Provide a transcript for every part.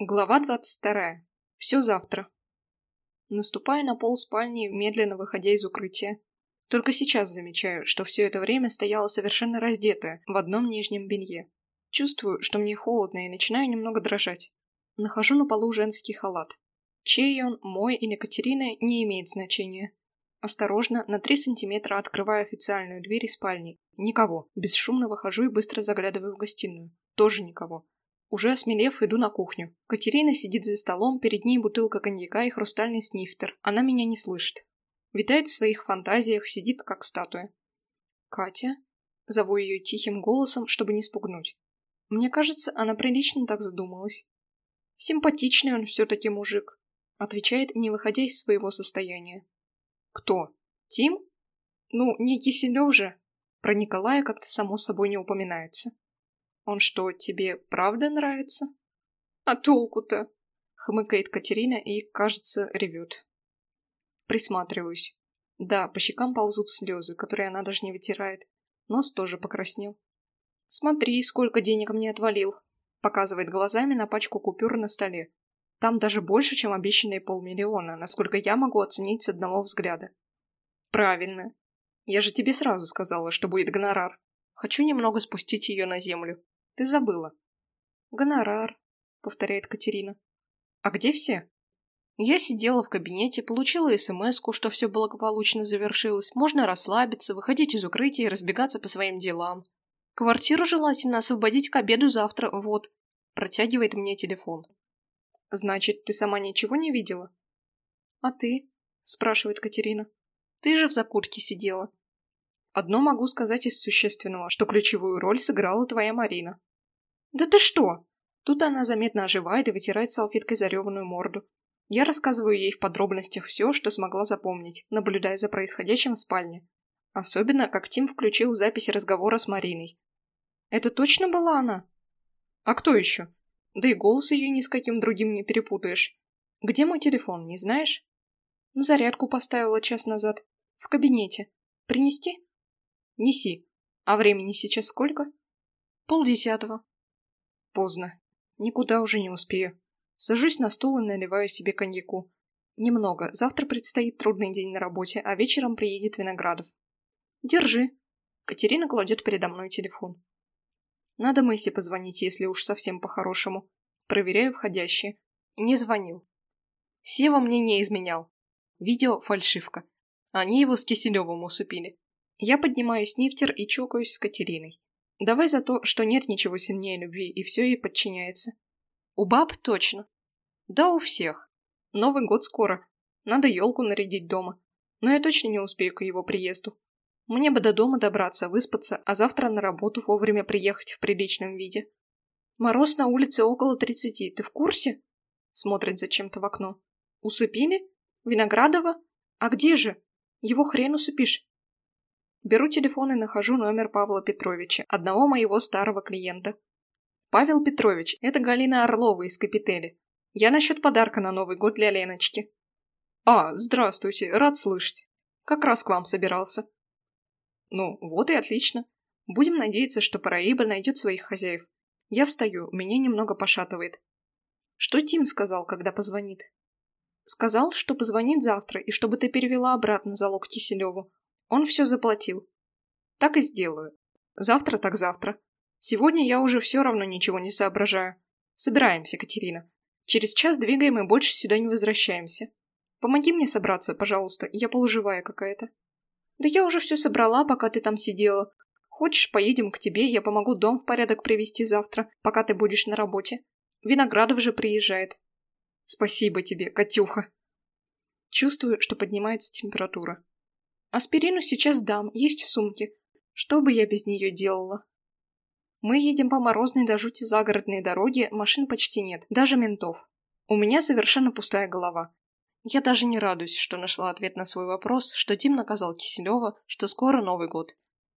Глава двадцать вторая. Все завтра. Наступая на пол спальни, медленно выходя из укрытия. Только сейчас замечаю, что все это время стояла совершенно раздетая, в одном нижнем белье. Чувствую, что мне холодно и начинаю немного дрожать. Нахожу на полу женский халат. Чей он, мой или Катерины, не имеет значения. Осторожно, на три сантиметра открываю официальную дверь из спальни. Никого. Бесшумно выхожу и быстро заглядываю в гостиную. Тоже никого. Уже осмелев, иду на кухню. Катерина сидит за столом, перед ней бутылка коньяка и хрустальный снифтер. Она меня не слышит. Витает в своих фантазиях, сидит как статуя. «Катя?» Зову ее тихим голосом, чтобы не спугнуть. Мне кажется, она прилично так задумалась. Симпатичный он все-таки мужик. Отвечает, не выходя из своего состояния. Кто? Тим? Ну, не Киселев же. Про Николая как-то само собой не упоминается. Он что, тебе правда нравится? А толку-то? Хмыкает Катерина и, кажется, ревет. Присматриваюсь. Да, по щекам ползут слезы, которые она даже не вытирает. Нос тоже покраснел. Смотри, сколько денег мне отвалил. Показывает глазами на пачку купюр на столе. Там даже больше, чем обещанные полмиллиона, насколько я могу оценить с одного взгляда. Правильно. Я же тебе сразу сказала, что будет гонорар. Хочу немного спустить ее на землю. Ты забыла. Гонорар, повторяет Катерина. А где все? Я сидела в кабинете, получила смс что все благополучно завершилось, можно расслабиться, выходить из укрытия и разбегаться по своим делам. Квартиру желательно освободить к обеду завтра, вот. Протягивает мне телефон. Значит, ты сама ничего не видела? А ты? Спрашивает Катерина. Ты же в закурке сидела. Одно могу сказать из существенного, что ключевую роль сыграла твоя Марина. «Да ты что?» Тут она заметно оживает и вытирает салфеткой зареванную морду. Я рассказываю ей в подробностях все, что смогла запомнить, наблюдая за происходящим в спальне. Особенно, как Тим включил записи разговора с Мариной. «Это точно была она?» «А кто еще?» «Да и голос ее ни с каким другим не перепутаешь. Где мой телефон, не знаешь?» «На зарядку поставила час назад. В кабинете. Принести?» «Неси. А времени сейчас сколько?» «Полдесятого. Поздно. Никуда уже не успею. Сажусь на стул и наливаю себе коньяку. Немного. Завтра предстоит трудный день на работе, а вечером приедет Виноградов. Держи. Катерина кладет передо мной телефон. Надо Мэйсе позвонить, если уж совсем по-хорошему. Проверяю входящие. Не звонил. Сева мне не изменял. Видео – фальшивка. Они его с Киселевым усыпили. Я поднимаю снифтер и чокаюсь с Катериной. Давай за то, что нет ничего сильнее любви, и все ей подчиняется. У баб точно. Да, у всех. Новый год скоро. Надо елку нарядить дома. Но я точно не успею к его приезду. Мне бы до дома добраться, выспаться, а завтра на работу вовремя приехать в приличном виде. Мороз на улице около тридцати, ты в курсе? Смотрит зачем-то в окно. Усыпили? Виноградова? А где же? Его хрен усыпишь. Беру телефон и нахожу номер Павла Петровича, одного моего старого клиента. Павел Петрович, это Галина Орлова из Капители. Я насчет подарка на Новый год для Леночки. А, здравствуйте, рад слышать. Как раз к вам собирался. Ну, вот и отлично. Будем надеяться, что Параиба найдет своих хозяев. Я встаю, меня немного пошатывает. Что Тим сказал, когда позвонит? Сказал, что позвонит завтра, и чтобы ты перевела обратно залог Киселеву. Он все заплатил. Так и сделаю. Завтра так завтра. Сегодня я уже все равно ничего не соображаю. Собираемся, Катерина. Через час двигаем и больше сюда не возвращаемся. Помоги мне собраться, пожалуйста, я полуживая какая-то. Да я уже все собрала, пока ты там сидела. Хочешь, поедем к тебе, я помогу дом в порядок привести завтра, пока ты будешь на работе. Виноградов же приезжает. Спасибо тебе, Катюха. Чувствую, что поднимается температура. Аспирину сейчас дам, есть в сумке. Что бы я без нее делала? Мы едем по морозной до жути загородной дороге, машин почти нет, даже ментов. У меня совершенно пустая голова. Я даже не радуюсь, что нашла ответ на свой вопрос, что Тим наказал Киселева, что скоро Новый год.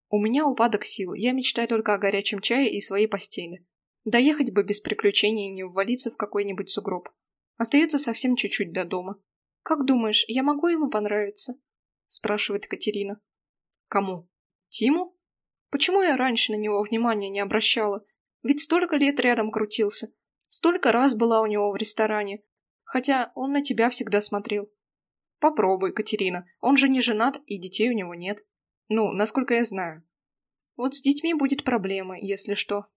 У меня упадок сил, я мечтаю только о горячем чае и своей постели. Доехать бы без приключений и не ввалиться в какой-нибудь сугроб. Остается совсем чуть-чуть до дома. Как думаешь, я могу ему понравиться? Спрашивает Катерина. Кому? Тиму? Почему я раньше на него внимания не обращала? Ведь столько лет рядом крутился. Столько раз была у него в ресторане, хотя он на тебя всегда смотрел. Попробуй, Катерина, он же не женат и детей у него нет. Ну, насколько я знаю. Вот с детьми будет проблема, если что.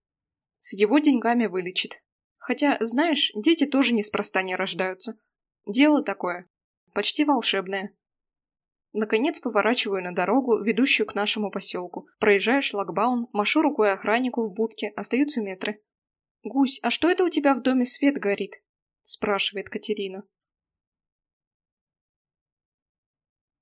С его деньгами вылечит. Хотя, знаешь, дети тоже неспроста не рождаются. Дело такое. Почти волшебное. Наконец поворачиваю на дорогу, ведущую к нашему поселку. Проезжаю шлагбаум, машу рукой охраннику в будке, остаются метры. «Гусь, а что это у тебя в доме свет горит?» – спрашивает Катерина.